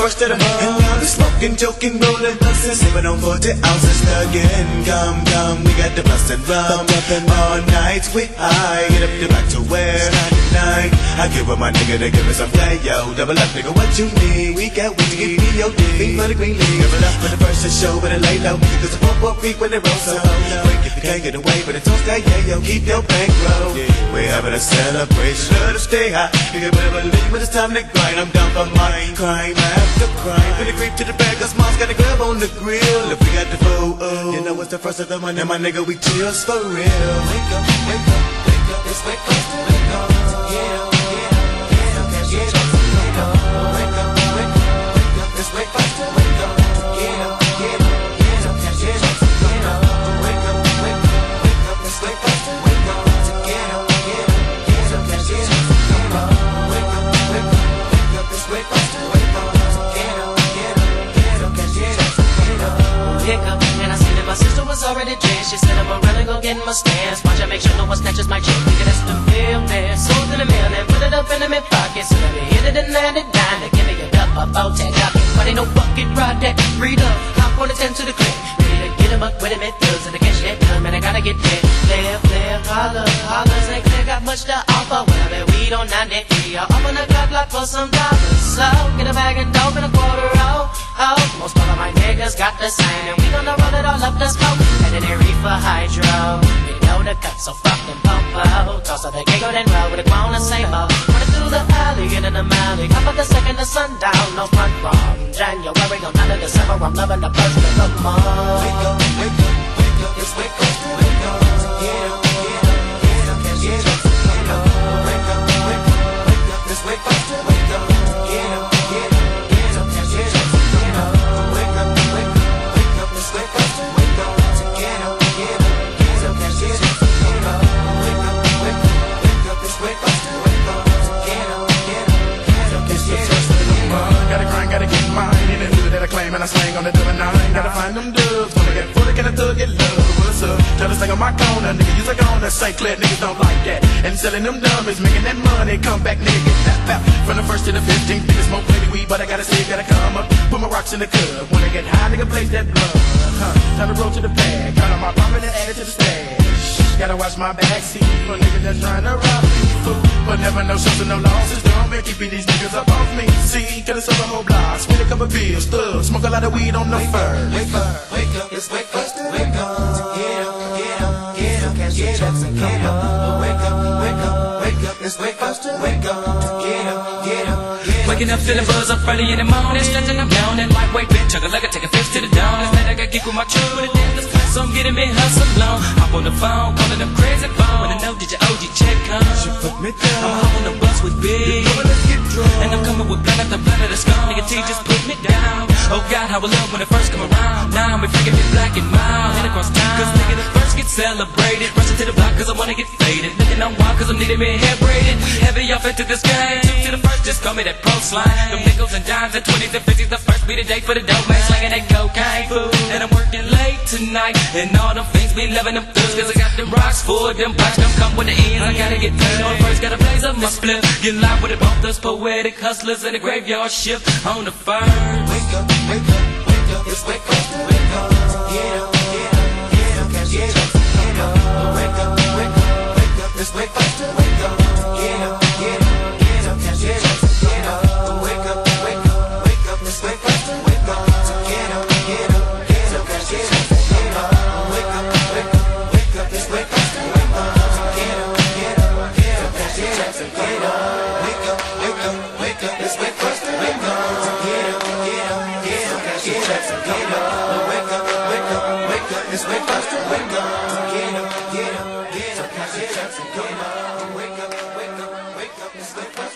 first the month. And I'll be smoking, joking, rolling, busting, sipping on 40 ounces again. Come, come, we got the bustin' rum. All night we high, get up to back to where? 99. I give up my nigga to give me some play, yo. Double up, nigga, what you need? We got weed to give me your dick. Big the green league. It up for the first to show, but it lay low. Cause the pump up when it rolls so Break if you can't get away, but it don't stay, yeah, yo. Keep your bankroll. We're having a celebration. Let us stay high. Can better believe when it's time to grind. I'm down for mine. Crime after crime. When the creep to the bag, cause mom's got a grab on the grill. If we got the food, oh, you know it's the first of the month. And my nigga, we chills for real. Wake up, wake up, wake up. It's wake already dressed She said I'm gonna go get in my stance. Watch I make sure no one snatches my chick Nigga that's the real man. Sold to the mail and put it up in my pocket. So let me hit it and land it down Now give me a cup of bow tag up But ain't no bucket ride that Read up, hop on the 10 to the click Ready to get him up with him it feels And I catch that gun man I gotta get there Player, player, holler, hollers Ain't clear got much to offer. Well I bet weed on 93 I'll open the clock block for some dollars. So get a bag of dope and a quarter Oh, most all of my niggas got the same. And we gonna roll it all up the smoke. And then they reefer hydro. We know the cut, so fuck them out. Toss out the giggle then roll with a grown and same old. Running through the alley, get in the alley Hop up the second to sundown, no front from January out of December I'm loving the first of the month Find them dubs. I get full, can I thug get love? What's up? Tell this thing on my corner. Nigga, use a corner. St. Clair niggas don't like that. And selling them dummies, making that money. Come back, nigga, get that. From the first to the 15th, niggas smoke plenty weed, but I gotta say, gotta come up. Put my rocks in the cup. I get high, nigga, blaze that blood. Huh. Time to roll to the bag. Count on my profit and add it to the stash. Gotta watch my backseat for niggas that's trying to rob me. Fool. But never no shows and no losses. Don't be these niggas up off me. See, have sold a whole block. Spend a couple bills, thug. Smoke a lot of weed on the first. Wake up, wake up, it's wake up, wake up, up, up. Waking up feeling buzz up early in the morning, stretching I'm yawning, lightweight bitch, chug a leg, take a fish to the dawn. It's like I got kick with my truck with a dance, so I'm getting me hustle on. Hop on the phone, calling them crazy phone. Wanna know did your OG check come? Put me down. I'm down. hop on the bus with big, Come on, let's get drunk. and I'm coming with planet the planet that's gone. Nigga T just put me down. Oh God, how I love when it first come around. Now we freaking me black and mild, head across town. Cause nigga the first get celebrated, rushing to the block cause I wanna get faded. Looking on wild cause I'm needing me hair braided. Heavy off into this game. Two to the first, just call me that pro slime. Them nickels and dimes and twenties and fifties. The first be the day for the dope man slanging that cocaine food. And I'm working late tonight, and all them things be loving them thugs. Cause I got them rocks for them blocks. Them come with the ends. I gotta get paid on first, gotta blaze up my split. Get live with it, both us poetic hustlers in the graveyard shift on the first. Wake up, wake up, Wake up, wake up, wake up. It's wake up, wake up, get up, get up, get up, catch some, catch some, get up. Wake up, wake up, wake up. It's wake up, wake up, get up, get up, get up, catch some, catch some, get up. Wake up, wake up, wake up. It's go.